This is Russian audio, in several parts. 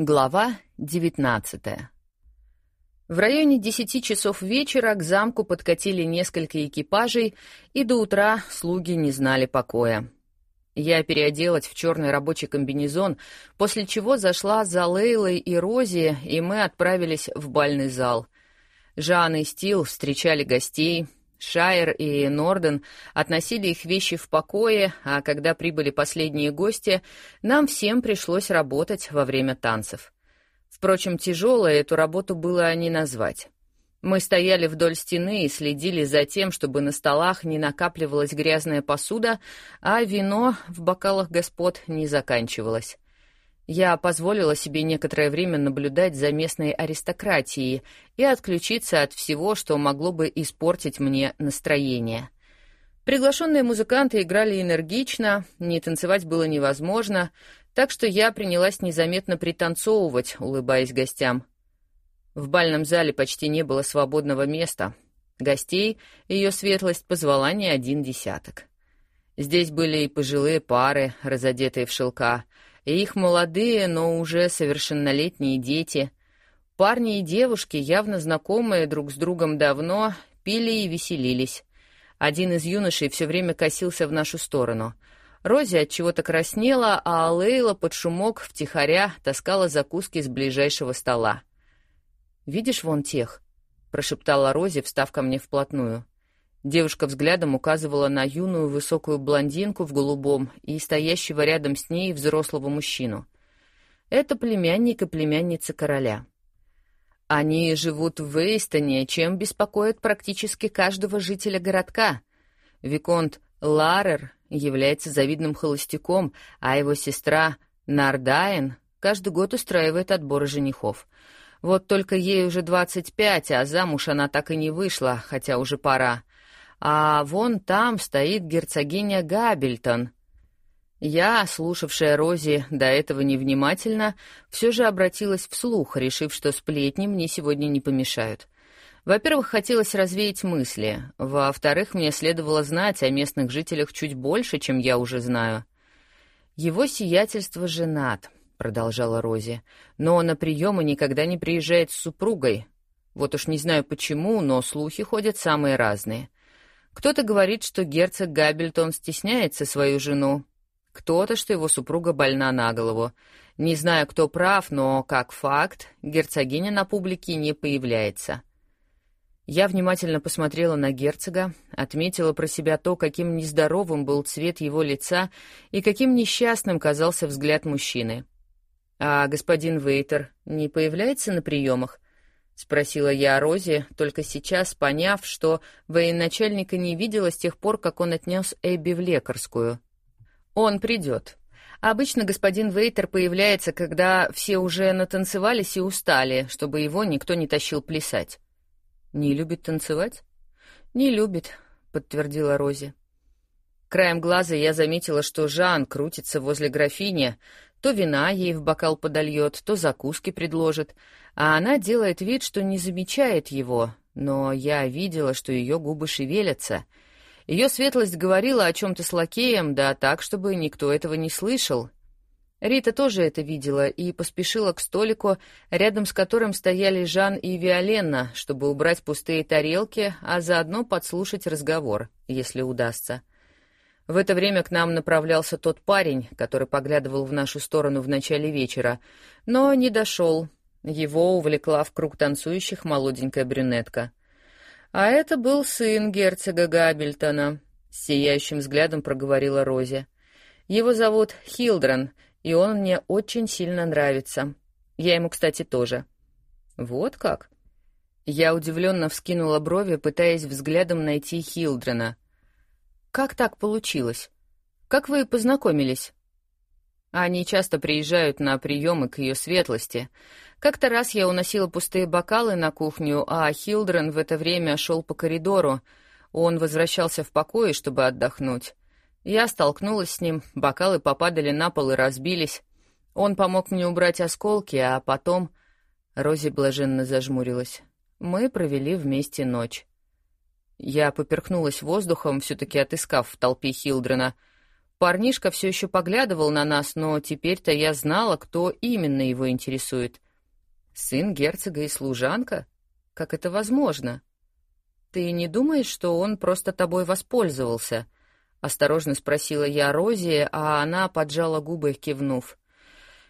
Глава 19 В районе 10 часов вечера к замку подкатили несколько экипажей, и до утра слуги не знали покоя. Я переоделась в черный рабочий комбинезон, после чего зашла за Лейлой и Рози, и мы отправились в бальный зал. Жан и Стил встречали гостей, Шайер и Норден относили их вещи в покое, а когда прибыли последние гости, нам всем пришлось работать во время танцев. Впрочем, тяжелой эту работу было не назвать. Мы стояли вдоль стены и следили за тем, чтобы на столах не накапливалась грязная посуда, а вино в бокалах господ не заканчивалось. Я позволила себе некоторое время наблюдать за местной аристократией и отключиться от всего, что могло бы испортить мне настроение. Приглашенные музыканты играли энергично, не танцевать было невозможно, так что я принялась незаметно пританцовывать, улыбаясь гостям. В бальном зале почти не было свободного места. Гостей ее светлость позвала не один десяток. Здесь были и пожилые пары, разодетые в шелка — и их молодые, но уже совершеннолетние дети. Парни и девушки, явно знакомые друг с другом давно, пили и веселились. Один из юношей все время косился в нашу сторону. Рози от чего-то краснела, а Лейла под шумок втихаря таскала закуски с ближайшего стола. «Видишь вон тех?» — прошептала Рози, встав ко мне вплотную. Девушка взглядом указывала на юную высокую блондинку в голубом и стоящего рядом с ней взрослого мужчину. Это племянник и племянница короля. Они живут в Вейстоне, чем беспокоит практически каждого жителя городка. Виконт Ларер является завидным холостяком, а его сестра Нардайн каждый год устраивает отборы женихов. Вот только ей уже двадцать пять, а замуж она так и не вышла, хотя уже пора а вон там стоит герцогиня Габельтон. Я, слушавшая Рози до этого невнимательно, все же обратилась вслух, решив, что сплетни мне сегодня не помешают. Во-первых, хотелось развеять мысли. Во-вторых, мне следовало знать о местных жителях чуть больше, чем я уже знаю. «Его сиятельство женат», — продолжала Рози, «но на приемы никогда не приезжает с супругой. Вот уж не знаю почему, но слухи ходят самые разные. Кто-то говорит, что герцог Габельтон стесняется свою жену. Кто-то, что его супруга больна на голову. Не знаю, кто прав, но, как факт, герцогиня на публике не появляется. Я внимательно посмотрела на герцога, отметила про себя то, каким нездоровым был цвет его лица и каким несчастным казался взгляд мужчины. «А господин Вейтер не появляется на приемах?» — спросила я о только сейчас поняв, что военачальника не видела с тех пор, как он отнес Эбби в лекарскую. «Он придет. Обычно господин Вейтер появляется, когда все уже натанцевались и устали, чтобы его никто не тащил плясать». «Не любит танцевать?» «Не любит», — подтвердила Рози. Краем глаза я заметила, что Жан крутится возле графини, то вина ей в бокал подольет, то закуски предложит, а она делает вид, что не замечает его, но я видела, что ее губы шевелятся. Ее светлость говорила о чем-то с лакеем, да так, чтобы никто этого не слышал. Рита тоже это видела и поспешила к столику, рядом с которым стояли Жан и Виоленна, чтобы убрать пустые тарелки, а заодно подслушать разговор, если удастся. В это время к нам направлялся тот парень, который поглядывал в нашу сторону в начале вечера, но не дошел, его увлекла в круг танцующих молоденькая брюнетка. А это был сын герцога Габельтона, сияющим взглядом проговорила Рози. Его зовут Хилдран, и он мне очень сильно нравится. Я ему, кстати, тоже. Вот как? Я удивленно вскинула брови, пытаясь взглядом найти Хилдрана. Как так получилось? Как вы познакомились? Они часто приезжают на приемы к ее светлости. Как-то раз я уносила пустые бокалы на кухню, а Хилдрен в это время шел по коридору. Он возвращался в покое, чтобы отдохнуть. Я столкнулась с ним, бокалы попадали на пол и разбились. Он помог мне убрать осколки, а потом... Рози блаженно зажмурилась. Мы провели вместе ночь. Я поперхнулась воздухом, все-таки отыскав в толпе Хилдрена — Парнишка все еще поглядывал на нас, но теперь-то я знала, кто именно его интересует. Сын герцога и служанка? Как это возможно? Ты не думаешь, что он просто тобой воспользовался? Осторожно спросила я Рози, а она поджала губы, кивнув.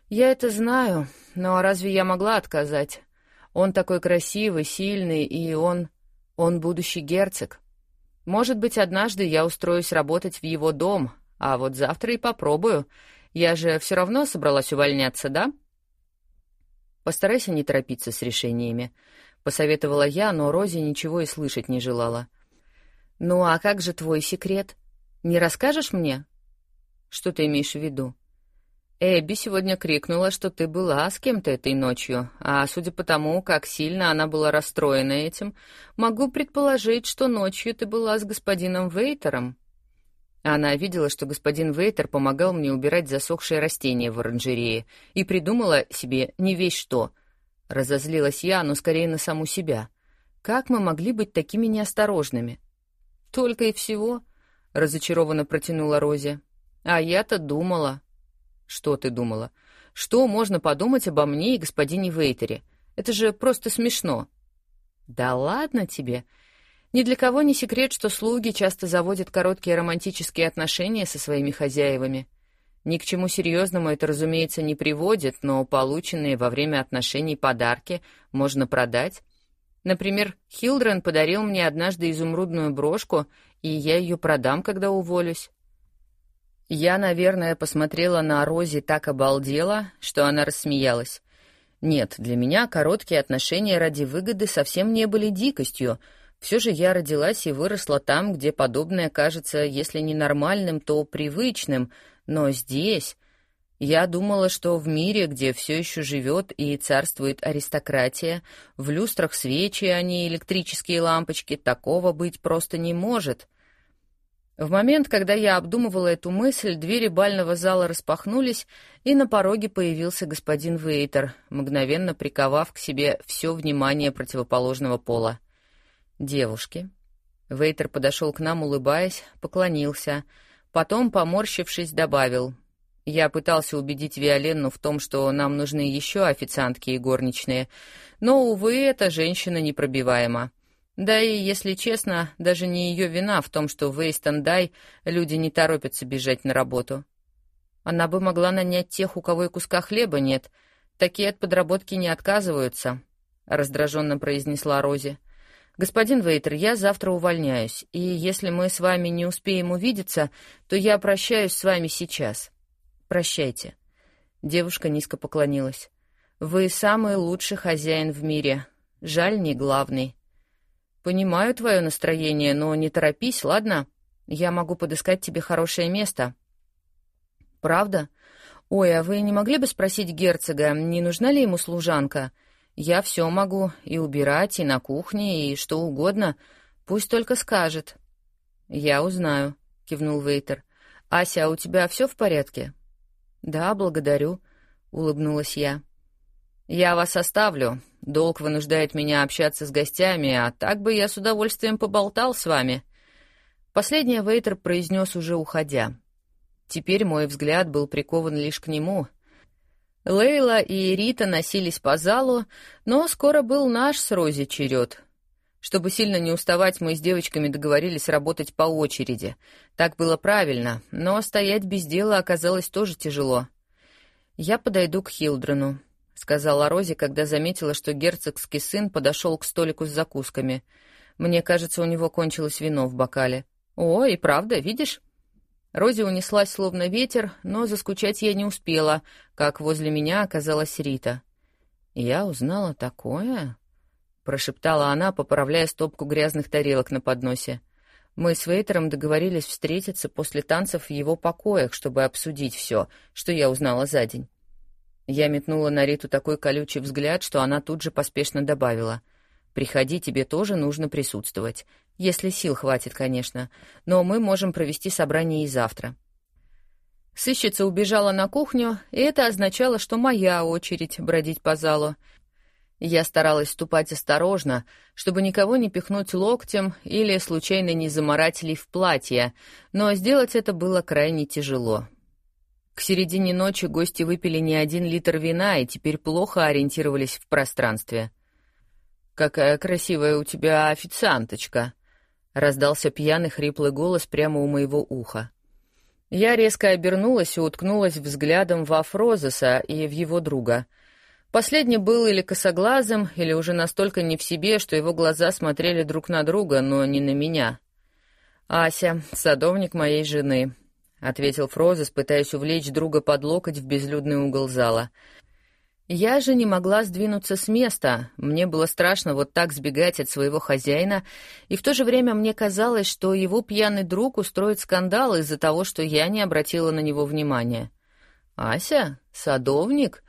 Я это знаю, но разве я могла отказать? Он такой красивый, сильный, и он... он будущий герцог. Может быть, однажды я устроюсь работать в его дом, а вот завтра и попробую. Я же все равно собралась увольняться, да? Постарайся не торопиться с решениями, посоветовала я, но Рози ничего и слышать не желала. Ну а как же твой секрет? Не расскажешь мне? Что ты имеешь в виду? Эбби сегодня крикнула, что ты была с кем-то этой ночью, а судя по тому, как сильно она была расстроена этим, могу предположить, что ночью ты была с господином Вейтером. Она видела, что господин Вейтер помогал мне убирать засохшие растения в оранжерее, и придумала себе не весь что. Разозлилась я, но скорее на саму себя. Как мы могли быть такими неосторожными? Только и всего, разочарованно протянула Рози. А я-то думала. Что ты думала? Что можно подумать обо мне и господине Вейтере? Это же просто смешно. Да ладно тебе. Ни для кого не секрет, что слуги часто заводят короткие романтические отношения со своими хозяевами. Ни к чему серьезному это, разумеется, не приводит, но полученные во время отношений подарки можно продать. Например, Хилдрен подарил мне однажды изумрудную брошку, и я ее продам, когда уволюсь. Я, наверное, посмотрела на Рози так обалдела, что она рассмеялась. Нет, для меня короткие отношения ради выгоды совсем не были дикостью — все же я родилась и выросла там, где подобное кажется, если не нормальным, то привычным, но здесь... Я думала, что в мире, где все еще живет и царствует аристократия, в люстрах свечи, а не электрические лампочки, такого быть просто не может. В момент, когда я обдумывала эту мысль, двери бального зала распахнулись, и на пороге появился господин Вейтер, мгновенно приковав к себе все внимание противоположного пола девушки. Вейтер подошел к нам, улыбаясь, поклонился. Потом, поморщившись, добавил. Я пытался убедить Виоленну в том, что нам нужны еще официантки и горничные, но, увы, эта женщина непробиваема. Да и, если честно, даже не ее вина в том, что в Эйстендай люди не торопятся бежать на работу. Она бы могла нанять тех, у кого и куска хлеба нет. Такие от подработки не отказываются, — раздраженно произнесла Рози. «Господин Вейтер, я завтра увольняюсь, и если мы с вами не успеем увидеться, то я прощаюсь с вами сейчас. Прощайте». Девушка низко поклонилась. «Вы самый лучший хозяин в мире. Жаль, не главный». «Понимаю твое настроение, но не торопись, ладно? Я могу подыскать тебе хорошее место». «Правда? Ой, а вы не могли бы спросить герцога, не нужна ли ему служанка?» Я все могу, и убирать, и на кухне, и что угодно. Пусть только скажет. Я узнаю, кивнул Вейтер. Ася, а у тебя все в порядке? Да, благодарю, улыбнулась я. Я вас оставлю. Долг вынуждает меня общаться с гостями, а так бы я с удовольствием поболтал с вами. Последнее Вейтер произнес уже уходя. Теперь мой взгляд был прикован лишь к нему — Лейла и Рита носились по залу, но скоро был наш с Рози черед. Чтобы сильно не уставать, мы с девочками договорились работать по очереди. Так было правильно, но стоять без дела оказалось тоже тяжело. «Я подойду к Хилдрену», — сказала Рози, когда заметила, что герцогский сын подошел к столику с закусками. «Мне кажется, у него кончилось вино в бокале». «О, и правда, видишь?» Рози унеслась словно ветер, но заскучать я не успела, как возле меня оказалась Рита. «Я узнала такое?» — прошептала она, поправляя стопку грязных тарелок на подносе. Мы с Вейтером договорились встретиться после танцев в его покоях, чтобы обсудить все, что я узнала за день. Я метнула на Риту такой колючий взгляд, что она тут же поспешно добавила. «Приходи, тебе тоже нужно присутствовать. Если сил хватит, конечно. Но мы можем провести собрание и завтра. Сыщица убежала на кухню, и это означало, что моя очередь бродить по залу. Я старалась ступать осторожно, чтобы никого не пихнуть локтем или случайно не заморать лиф платья, но сделать это было крайне тяжело. К середине ночи гости выпили не один литр вина и теперь плохо ориентировались в пространстве. «Какая красивая у тебя официанточка!» — раздался пьяный хриплый голос прямо у моего уха. Я резко обернулась и уткнулась взглядом в Афрозеса и в его друга — Последний был или косоглазым, или уже настолько не в себе, что его глаза смотрели друг на друга, но не на меня. «Ася, садовник моей жены», — ответил Фрозес, пытаясь увлечь друга под локоть в безлюдный угол зала. Я же не могла сдвинуться с места. Мне было страшно вот так сбегать от своего хозяина, и в то же время мне казалось, что его пьяный друг устроит скандал из-за того, что я не обратила на него внимания. «Ася? Садовник?»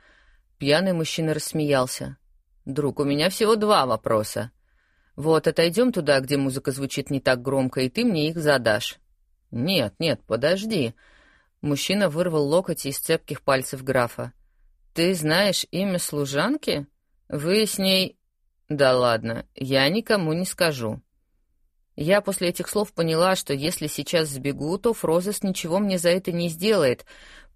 Пьяный мужчина рассмеялся. «Друг, у меня всего два вопроса. Вот, отойдем туда, где музыка звучит не так громко, и ты мне их задашь». «Нет, нет, подожди». Мужчина вырвал локоть из цепких пальцев графа. «Ты знаешь имя служанки? Вы с ней...» «Да ладно, я никому не скажу». Я после этих слов поняла, что если сейчас сбегу, то Фрозес ничего мне за это не сделает,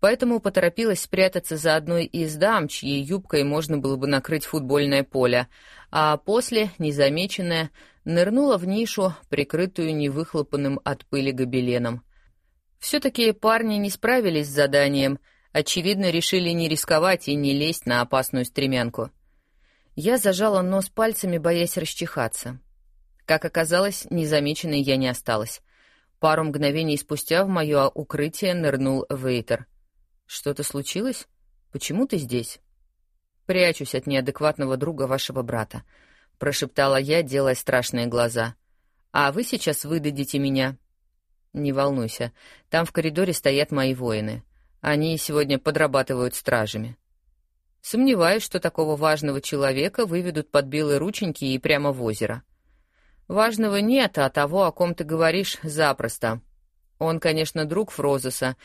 поэтому поторопилась спрятаться за одной из дам, чьей юбкой можно было бы накрыть футбольное поле, а после, незамеченная, нырнула в нишу, прикрытую невыхлопанным от пыли гобеленом. Все-таки парни не справились с заданием, очевидно, решили не рисковать и не лезть на опасную стремянку. Я зажала нос пальцами, боясь расчихаться. Как оказалось, незамеченной я не осталась. Пару мгновений спустя в мое укрытие нырнул Вейтер — что-то случилось? Почему ты здесь? Прячусь от неадекватного друга вашего брата, прошептала я, делая страшные глаза. А вы сейчас выдадите меня? Не волнуйся, там в коридоре стоят мои воины. Они сегодня подрабатывают стражами. Сомневаюсь, что такого важного человека выведут под белые рученьки и прямо в озеро. Важного нет, а того, о ком ты говоришь, запросто. Он, конечно, друг Фрозеса,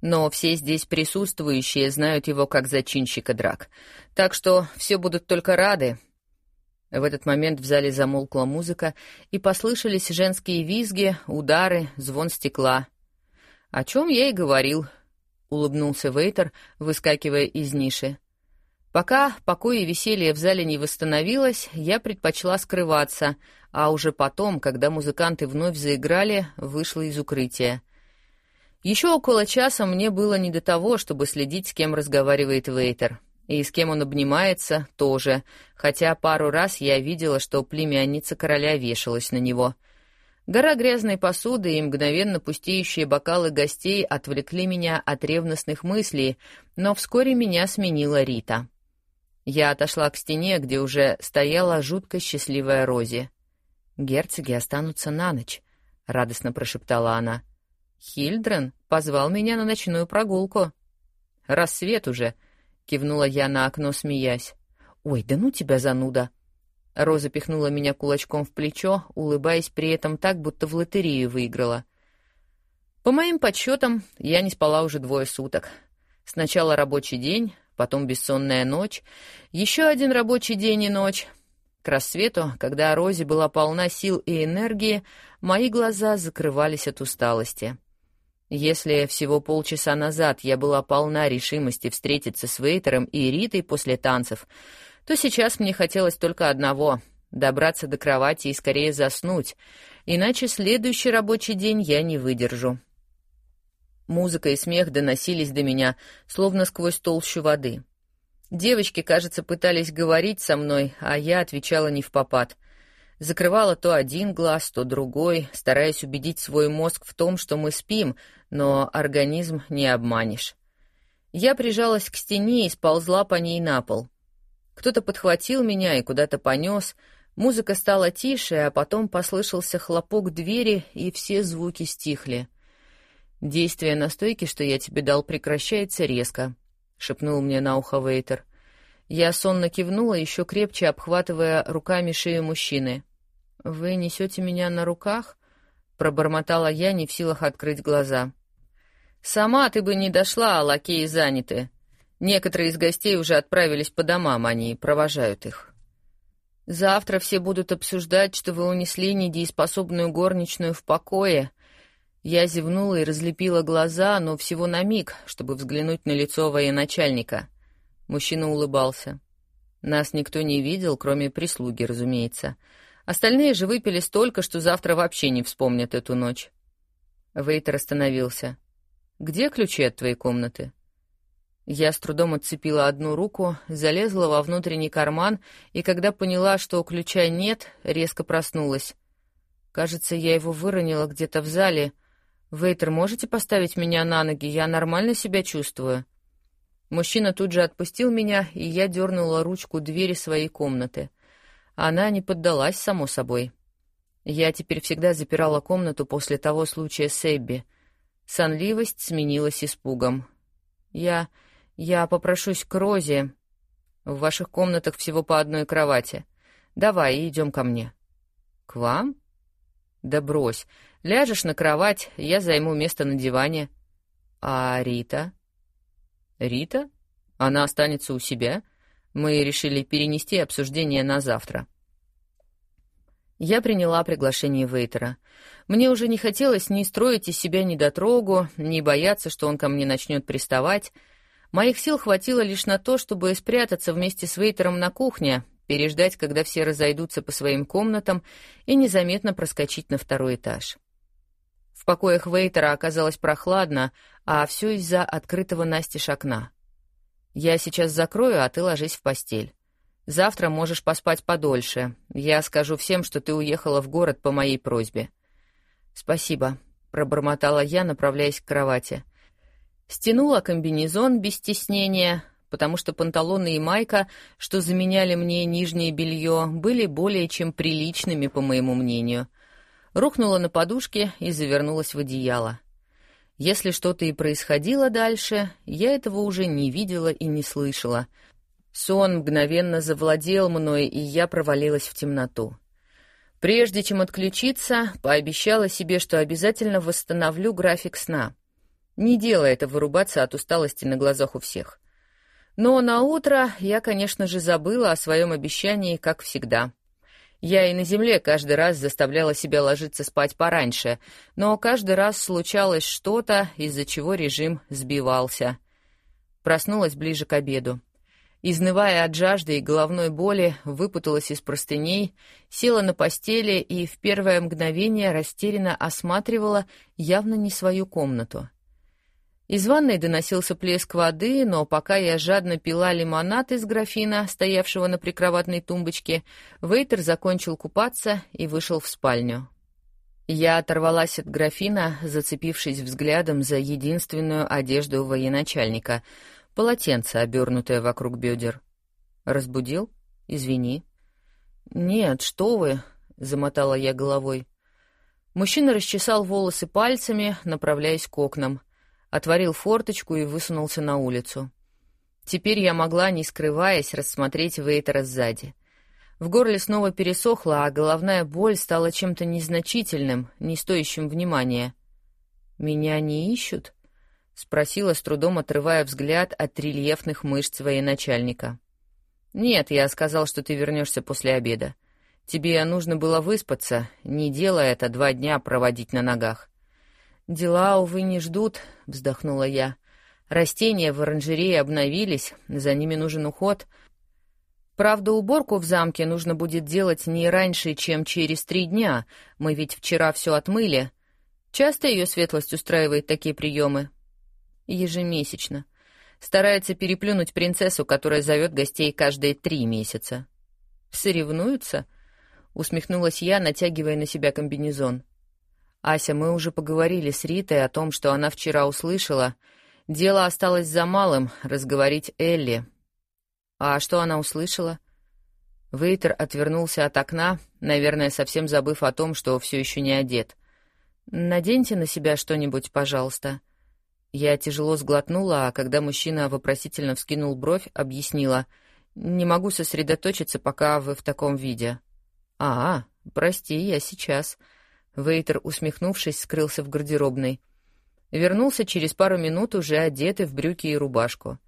но все здесь присутствующие знают его как зачинщика драк. Так что все будут только рады. В этот момент в зале замолкла музыка, и послышались женские визги, удары, звон стекла. «О чем я и говорил», — улыбнулся Вейтер, выскакивая из ниши. Пока покой и веселье в зале не восстановилось, я предпочла скрываться, а уже потом, когда музыканты вновь заиграли, вышла из укрытия. Еще около часа мне было не до того, чтобы следить, с кем разговаривает Вейтер. И с кем он обнимается, тоже, хотя пару раз я видела, что племянница короля вешалась на него. Гора грязной посуды и мгновенно пустеющие бокалы гостей отвлекли меня от ревностных мыслей, но вскоре меня сменила Рита. Я отошла к стене, где уже стояла жутко счастливая Рози. «Герцоги останутся на ночь», — радостно прошептала она. — Хильдрен позвал меня на ночную прогулку. Рассвет уже, кивнула я на окно, смеясь. Ой, да ну тебя зануда. Роза пихнула меня кулачком в плечо, улыбаясь при этом так, будто в лотерею выиграла. По моим подсчетам, я не спала уже двое суток. Сначала рабочий день, потом бессонная ночь, еще один рабочий день и ночь. К рассвету, когда Розе была полна сил и энергии, мои глаза закрывались от усталости. Если всего полчаса назад я была полна решимости встретиться с Вейтером и Ритой после танцев, то сейчас мне хотелось только одного — добраться до кровати и скорее заснуть, иначе следующий рабочий день я не выдержу. Музыка и смех доносились до меня, словно сквозь толщу воды. Девочки, кажется, пытались говорить со мной, а я отвечала не в попад. Закрывала то один глаз, то другой, стараясь убедить свой мозг в том, что мы спим, но организм не обманешь. Я прижалась к стене и сползла по ней на пол. Кто-то подхватил меня и куда-то понес. Музыка стала тише, а потом послышался хлопок двери, и все звуки стихли. «Действие настойки, что я тебе дал, прекращается резко», — шепнул мне на ухо Вейтер. Я сонно кивнула, еще крепче обхватывая руками шею мужчины. «Вы несете меня на руках?» — пробормотала я, не в силах открыть глаза. «Сама ты бы не дошла, а лакеи заняты. Некоторые из гостей уже отправились по домам, они провожают их». Завтра все будут обсуждать, что вы унесли недееспособную горничную в покое. Я зевнула и разлепила глаза, но всего на миг, чтобы взглянуть на лицо военачальника. Мужчина улыбался. Нас никто не видел, кроме прислуги, разумеется. Остальные же выпили столько, что завтра вообще не вспомнят эту ночь. Вейтер остановился. «Где ключи от твоей комнаты?» Я с трудом отцепила одну руку, залезла во внутренний карман, и когда поняла, что ключа нет, резко проснулась. Кажется, я его выронила где-то в зале. «Вейтер, можете поставить меня на ноги? Я нормально себя чувствую». Мужчина тут же отпустил меня, и я дернула ручку двери своей комнаты. Она не поддалась, само собой. Я теперь всегда запирала комнату после того случая с Эбби. Сонливость сменилась испугом. Я... «Я попрошусь к Розе. В ваших комнатах всего по одной кровати. Давай, идем ко мне». «К вам?» «Да брось. Ляжешь на кровать, я займу место на диване». «А Рита?» «Рита? Она останется у себя?» Мы решили перенести обсуждение на завтра. Я приняла приглашение Вейтера. Мне уже не хотелось ни строить из себя недотрогу, ни бояться, что он ко мне начнет приставать. Моих сил хватило лишь на то, чтобы спрятаться вместе с Вейтером на кухне, переждать, когда все разойдутся по своим комнатам, и незаметно проскочить на второй этаж. В покоях Вейтера оказалось прохладно, а все из-за открытого настежь окна. «Я сейчас закрою, а ты ложись в постель. Завтра можешь поспать подольше. Я скажу всем, что ты уехала в город по моей просьбе». «Спасибо», — пробормотала я, направляясь к кровати. — Стянула комбинезон без стеснения, потому что панталоны и майка, что заменяли мне нижнее белье, были более чем приличными, по моему мнению. Рухнула на подушке и завернулась в одеяло. Если что-то и происходило дальше, я этого уже не видела и не слышала. Сон мгновенно завладел мной, и я провалилась в темноту. Прежде чем отключиться, пообещала себе, что обязательно восстановлю график сна — не дело это вырубаться от усталости на глазах у всех. Но на утро я, конечно же, забыла о своем обещании, как всегда. Я и на земле каждый раз заставляла себя ложиться спать пораньше, но каждый раз случалось что-то, из-за чего режим сбивался. Проснулась ближе к обеду. Изнывая от жажды и головной боли, выпуталась из простыней, села на постели и в первое мгновение растерянно осматривала явно не свою комнату. Из ванной доносился плеск воды, но пока я жадно пила лимонад из графина, стоявшего на прикроватной тумбочке, Вейтер закончил купаться и вышел в спальню. Я оторвалась от графина, зацепившись взглядом за единственную одежду военачальника — полотенце, обернутое вокруг бедер. «Разбудил? Извини». «Нет, что вы!» — замотала я головой. Мужчина расчесал волосы пальцами, направляясь к окнам отворил форточку и высунулся на улицу. Теперь я могла, не скрываясь, рассмотреть Вейтера сзади. В горле снова пересохло, а головная боль стала чем-то незначительным, не стоящим внимания. «Меня не ищут?» — спросила, с трудом отрывая взгляд от рельефных мышц военачальника. «Нет, я сказал, что ты вернешься после обеда. Тебе нужно было выспаться, не делая это два дня проводить на ногах. «Дела, увы, не ждут», — вздохнула я. «Растения в оранжерее обновились, за ними нужен уход. Правда, уборку в замке нужно будет делать не раньше, чем через три дня. Мы ведь вчера все отмыли. Часто ее светлость устраивает такие приемы?» «Ежемесячно. Старается переплюнуть принцессу, которая зовет гостей каждые три месяца». «Соревнуются?» — усмехнулась я, натягивая на себя комбинезон. — «Ася, мы уже поговорили с Ритой о том, что она вчера услышала. Дело осталось за малым — разговорить Элли». «А что она услышала?» Вейтер отвернулся от окна, наверное, совсем забыв о том, что все еще не одет. «Наденьте на себя что-нибудь, пожалуйста». Я тяжело сглотнула, а когда мужчина вопросительно вскинул бровь, объяснила. «Не могу сосредоточиться, пока вы в таком виде». «А, прости, я сейчас». Вейтер, усмехнувшись, скрылся в гардеробной. Вернулся через пару минут, уже одетый в брюки и рубашку.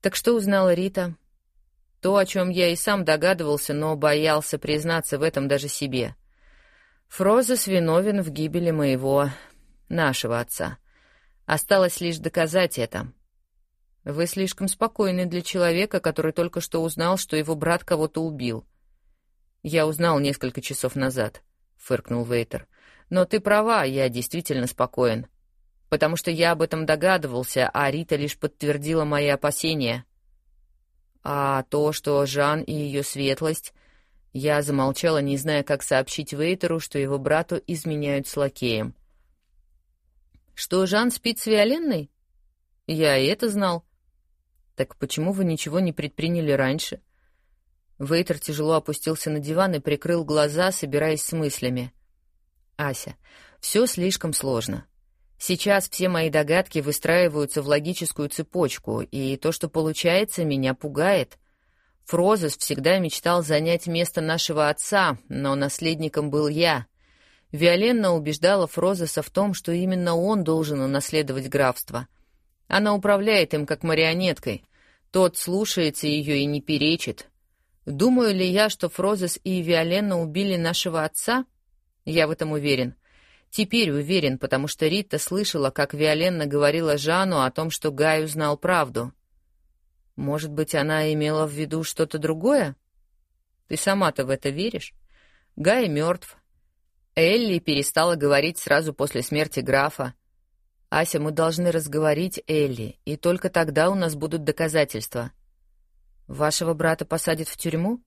«Так что узнала Рита?» То, о чем я и сам догадывался, но боялся признаться в этом даже себе. Фрозес виновен в гибели моего... нашего отца. Осталось лишь доказать это. Вы слишком спокойны для человека, который только что узнал, что его брат кого-то убил. Я узнал несколько часов назад, — фыркнул Вейтер. Но ты права, я действительно спокоен. Потому что я об этом догадывался, а Рита лишь подтвердила мои опасения. А то, что Жан и ее светлость... Я замолчала, не зная, как сообщить Вейтеру, что его брату изменяют с лакеем. «Что Жан спит с Виоленной?» «Я и это знал». «Так почему вы ничего не предприняли раньше?» Вейтер тяжело опустился на диван и прикрыл глаза, собираясь с мыслями. «Ася, все слишком сложно. Сейчас все мои догадки выстраиваются в логическую цепочку, и то, что получается, меня пугает. Фрозес всегда мечтал занять место нашего отца, но наследником был я. Виоленна убеждала Фрозеса в том, что именно он должен унаследовать графство. Она управляет им как марионеткой. Тот слушается ее и не перечит. Думаю ли я, что Фрозес и Виоленна убили нашего отца? Я в этом уверен. Теперь уверен, потому что Рита слышала, как Виоленна говорила Жану о том, что Гай узнал правду. Может быть, она имела в виду что-то другое? Ты сама-то в это веришь? Гай мертв. Элли перестала говорить сразу после смерти графа. Ася, мы должны разговорить Элли, и только тогда у нас будут доказательства. Вашего брата посадят в тюрьму?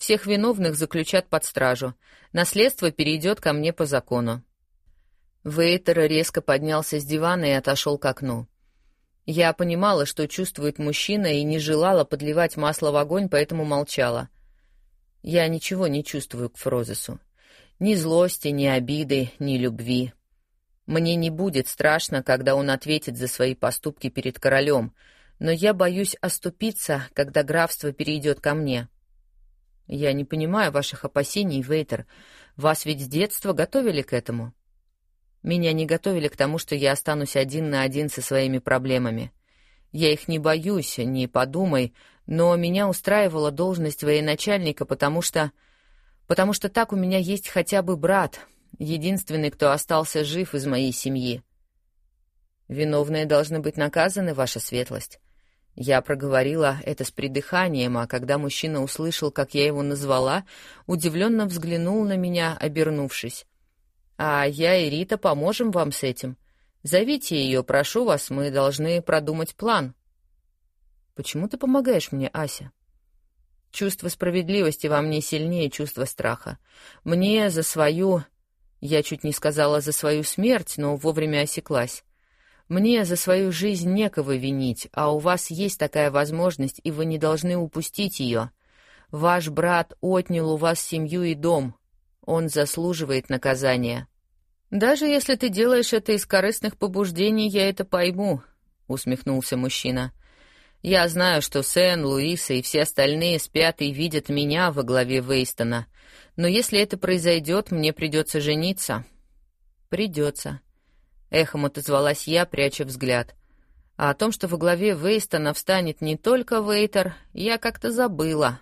Всех виновных заключат под стражу. Наследство перейдет ко мне по закону. Вейтер резко поднялся с дивана и отошел к окну. Я понимала, что чувствует мужчина, и не желала подливать масло в огонь, поэтому молчала. Я ничего не чувствую к Фрозесу. Ни злости, ни обиды, ни любви. Мне не будет страшно, когда он ответит за свои поступки перед королем, но я боюсь оступиться, когда графство перейдет ко мне. Я не понимаю ваших опасений, Вейтер. Вас ведь с детства готовили к этому. Меня не готовили к тому, что я останусь один на один со своими проблемами. Я их не боюсь, не подумай, но меня устраивала должность военачальника, потому что... потому что так у меня есть хотя бы брат, единственный, кто остался жив из моей семьи. Виновные должны быть наказаны, ваша светлость. Я проговорила это с придыханием, а когда мужчина услышал, как я его назвала, удивленно взглянул на меня, обернувшись. «А я и Рита поможем вам с этим. Зовите ее, прошу вас, мы должны продумать план». «Почему ты помогаешь мне, Ася?» Чувство справедливости во мне сильнее чувства страха. Мне за свою... Я чуть не сказала за свою смерть, но вовремя осеклась. Мне за свою жизнь некого винить, а у вас есть такая возможность, и вы не должны упустить ее. Ваш брат отнял у вас семью и дом. Он заслуживает наказания. Даже если ты делаешь это из корыстных побуждений, я это пойму, усмехнулся мужчина. Я знаю, что Сен, Луиса и все остальные спят и видят меня во главе Вейстона. Но если это произойдет, мне придется жениться. Придется. Эхом отозвалась я, пряча взгляд. А о том, что во главе Вейстона встанет не только Вейтер, я как-то забыла.